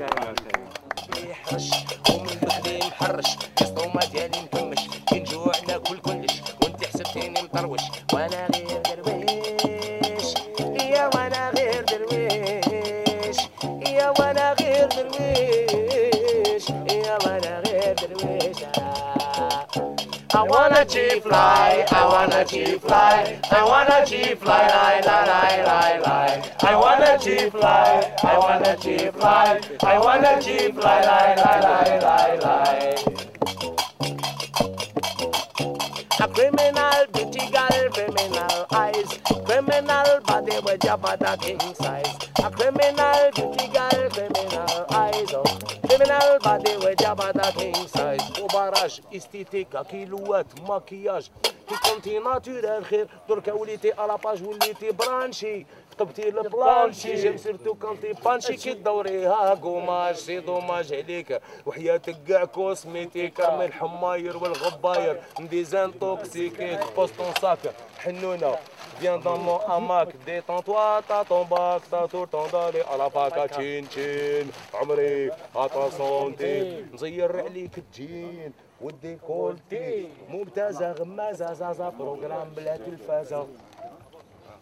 يحرش ومن بكري محرش الصومة ديالي مكمش كي نجوع ناكل كلش وانت حسبتيني مطروش وأنا غير درويش يا وأنا غير درويش يا وأنا غير درويش يا وأنا غير درويش. I wanna G-fly, I wanna G-fly, I wanna G-fly, lie, lie, lie, lie, lie. I wanna G-fly, I wanna G-fly, I wanna G-fly, lie, lie, lie, lie, lie. A criminal, beauty girl, criminal eyes, criminal body with your body king size. A criminal, beauty girl, criminal eyes, oh. Criminal body with king size. وبراج استيتيكا كيلوات ماكياج كي كنتي ناتورال خير دركا وليتي الاباج وليتي برانشي قبتي البلانشي جيم سيرتو كنتي بانشي كي تدوريها قماش سي دوماج عليك وحياتك كاع كوسميتيك من الحماير والغباير ديزان توكسيكيك بوستون ساك حنونه Viens dans mon hamac, détends-toi, t'as ton bac, t'as tout le temps d'aller à la fac à تشين تشين عمري عطا سنتيم نزير عليك الجين ودي كولتي ممتازه غمازه زازا بروغرام بلا تلفازة.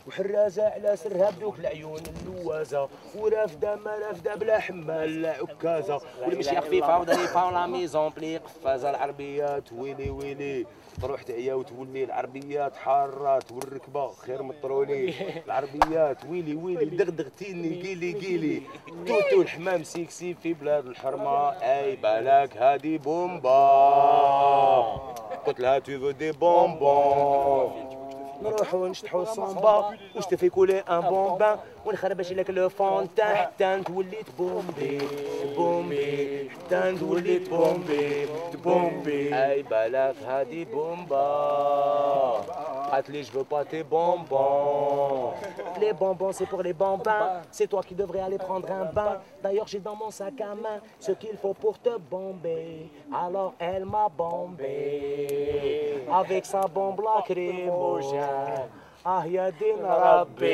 وحرازة على سرها بدوك العيون اللوازة ورافدة ما رافدة بلا حمال لا عكازة. والمشي خفيفة وظريفة ولا ميزون بلي قفازة العربيات ويلي ويلي. تروح تعيا وتولي العربيات حارات والركبة خير من الطرولي. العربيات ويلي ويلي دغدغتيني قيلي قيلي. توتو الحمام سيكسي في بلاد الحرمة. أي بالك هادي بومبا. قلت لها تو دي بونبون نروحو نشطحو الصومبا واش تفي كولي ان بون بان ونخربش لك لو فونتان حتى توليت بومبي بومبي حتى توليت بومبي بومبي اي بالك هادي بومبا قالت لي je veux pas tes bonbons les bonbons c'est pour les bambins c'est toi qui devrais aller prendre un bain d'ailleurs j'ai dans mon sac à main ce qu'il faut pour te bomber alors elle m'a bombé avec sa bombe lacrymogène ah ya din rabbi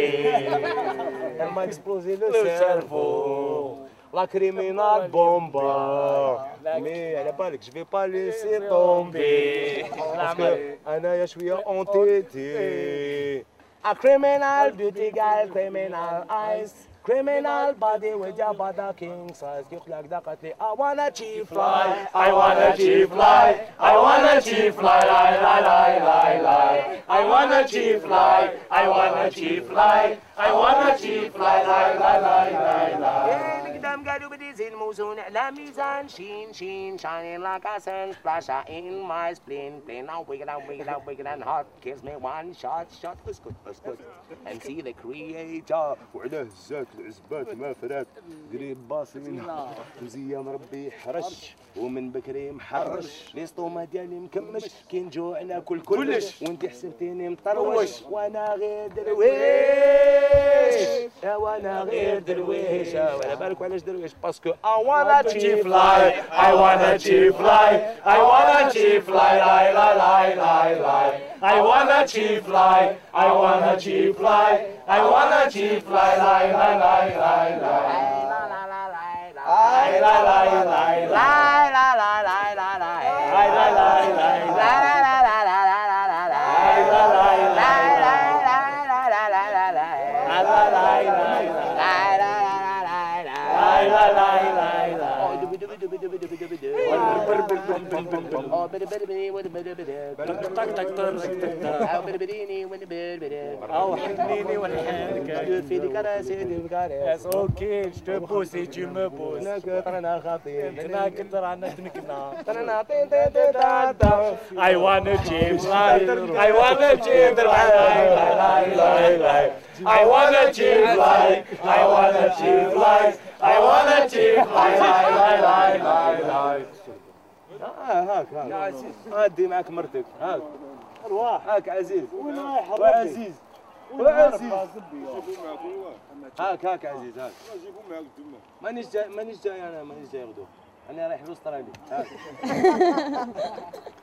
elle m'a explosé le cerveau la criminale bomba. Mais elle pas que je vais pas laisser tomber. Parce que je suis entêté. A criminal beauty girl, criminal eyes. Criminal body with your body king size. Get like that, at I wanna chief fly. I wanna chief fly. I wanna chief fly. Lie, lie, lie, lie, lie. I wanna chief fly. I wanna chief fly. I wanna chief fly. Lie, lie, lie, lie, lie. القدام قالوا بدي زين موزون على ميزان. شين شين shining like a sun splash in my spleen plane now wiggle and wiggle and wiggle and hot gives me one shot shot. اسكت اسكت. And see the creator. العزبات ما فرات. قريب باصي منها مزيان ربي يحرش ومن بكري محرش. ليسطوما ديالي مكمش. كي نجوع ناكل كلش. وانت حسبتيني مطروش. وأنا غير درويش. وأنا غير درويش. ولا بالك manage the race parce que I wanna chief fly, I wanna chief fly, I wanna chief fly, lie, lie, lie, lie, lie. I wanna chief fly, I wanna chief fly, I wanna chief fly, lie, lie, lie, lie, lie. La la la la la la la la la la la la That's. I wanna change life. I wanna change life. I wanna change life. I wanna change life. I wanna chief fly. لاي لاي لاي لاي هاك هاك هادي معك مرتك. هاك. أرواح. هاك عزيز. وين رايح وعزيز. وعزيز. هاك هاك عزيز هاك. جيبوا معك الدمه مانيش جاي مانيش جاي أنا مانيش جاي غدو أنا رايح لاستراليا هاك.